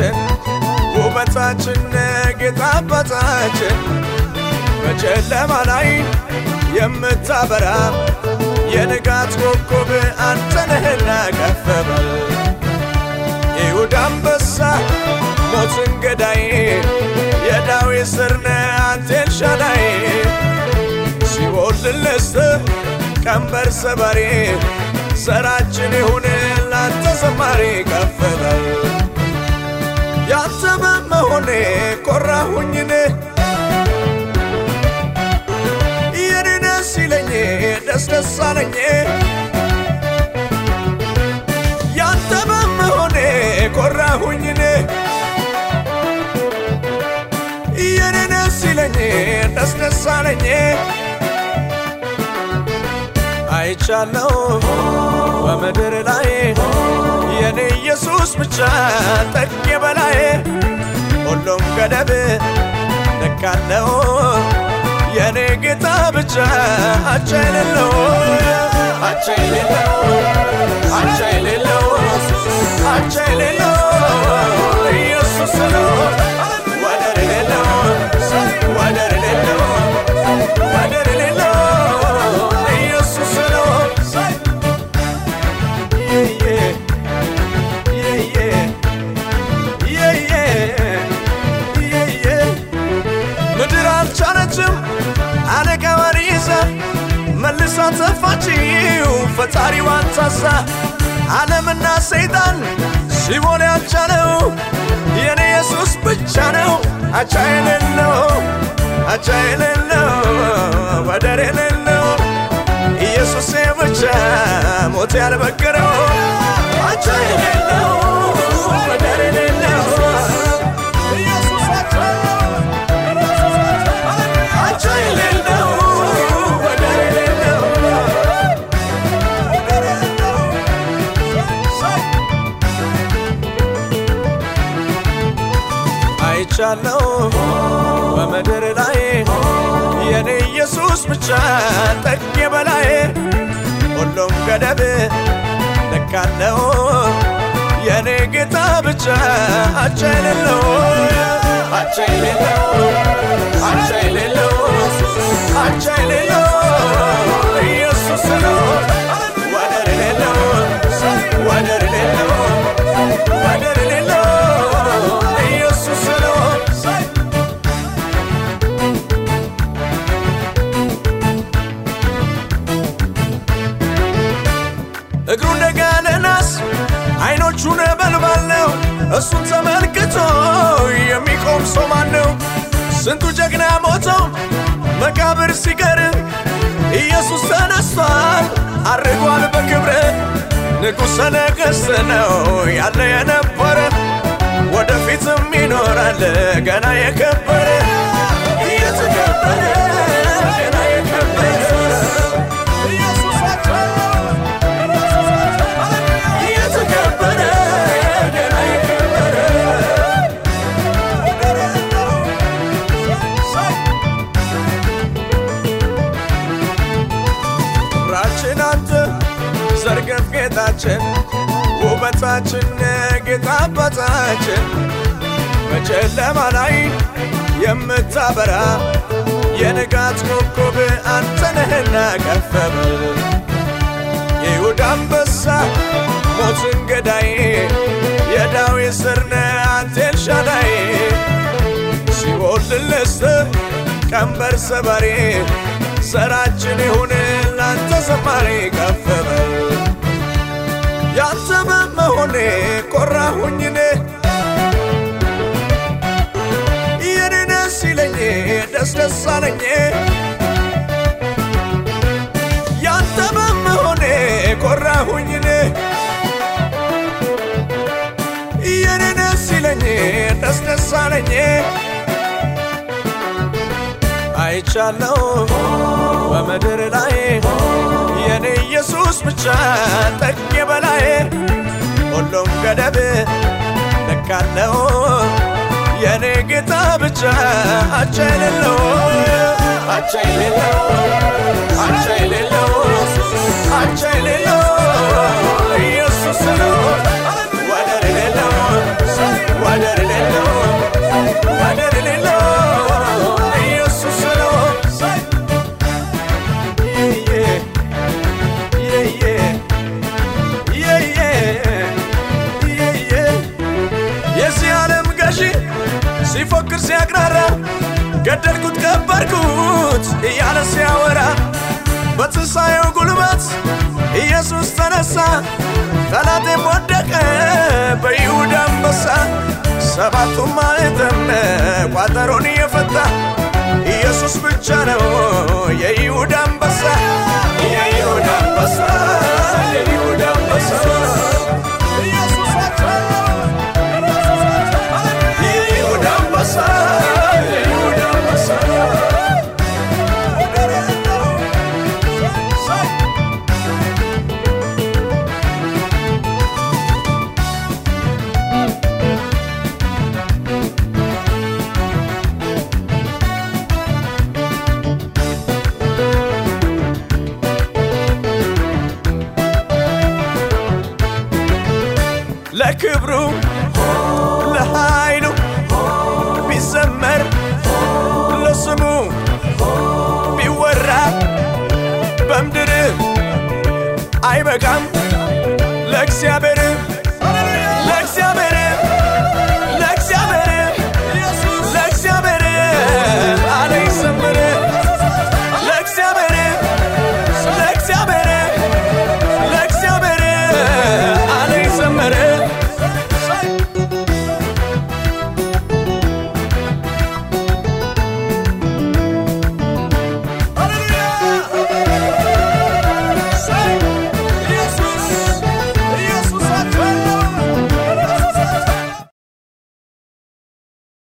ጌጣችን ውበታችን ጌታ አባታችን በጨለማ ላይ የምታበራ የንጋት ኮከብ አንተ ነህና ከፍ አንበሳ ሞትን ገዳይ የዳዊት ስር ነህ አንተ ኤልሻዳይ ሲኦል ድል ነስተህ ቀንበር ሰባሪ ዘራችን ይሁን ላንተ ዘማሪ ከፍ ያንተ በመሆኔ ኮራሁኝኔ። የኔ ደስ ይለኝ ደስ ደስ አለኝ። ያንተ በመሆኔ ኮራሁኝኔ። የኔ ደስ ይለኝ ደስ ደስ አለኝ። አይቻለው በምድር ላይ የኔ ኢየሱስ ብቻ ጠቅ በላይ ሁሉም ገደብ ልካለው የኔ ጌታ ብቻ አቻ የሌለው አቻ የሌለው አቻ የሌለው አቻ የሌለው መልሳ ተፋችው ፈጣሪዋን ታዛ ዓለምና ሰይጣን ሲሞን ያልቻለው የኔ ኢየሱስ ብቻ ነው። አቻ የሌለው አቻ የሌለው ወደር የሌለው ኢየሱሴ ብቻ ሞት ያልበገረው አቻ አይቻለው በምድር ላይ የኔ ኢየሱስ ብቻ ጠቅ በላይ ሁሉም ገደብ ልካለው የኔ ጌታ ብቻ አቻ የሌለው አቻ የሌለው አቻ የሌለው ኢየሱስ ነው እግሩ እንደጋለ ናስ አይኖቹ ነበልባል ነው። እሱን ተመልክቶ የሚቆም ሰው ማን ነው? ስንቱ ጀግና ሞተው መቃብር ሲቀር ኢየሱስ ተነስቷል አርጓል በክብር ንጉሠ ነገሥት ነው ያለ የነበረ ወደፊትም ይኖራል ገና የከበረ እየተከበረ ክብራችን አንተ ዘርገፍ ጌጣችን ውበታችን ጌታ በጨለማ ላይ የምታበራ የንጋት ኮከብ አንተ ነህና የይሁዳ አንበሳ ሞትን ገዳይ የዳዊት ስር ነህ አንተ ኤልሻዳይ ሲኦል ድል ነስተህ ቀንበር ሰባሪ ዘራችን ይሁን ዘማሪ ከፍ በል ያንተ በመሆኔ ኮራሁኝኔ። የኔ ደስ ይለኝ ደስ ደስ አለኝ። ያንተ በመሆኔ ኮራሁኝኔ። የኔ ደስ ይለኝ ደስ ደስ አለኝ። አይቻለው በምድር ላይ ኢየሱስ ብቻ ጠቅ በላይ ሁሉም ገደብ ልካለው የኔ ጌታ ብቻ አቻ የሌለው አቻ የሌለው ሰባቱ ማለትም ቋጠሮን የፈታ ኢየሱስ ብቻ ነው የይሁዳ እግዚአብሔር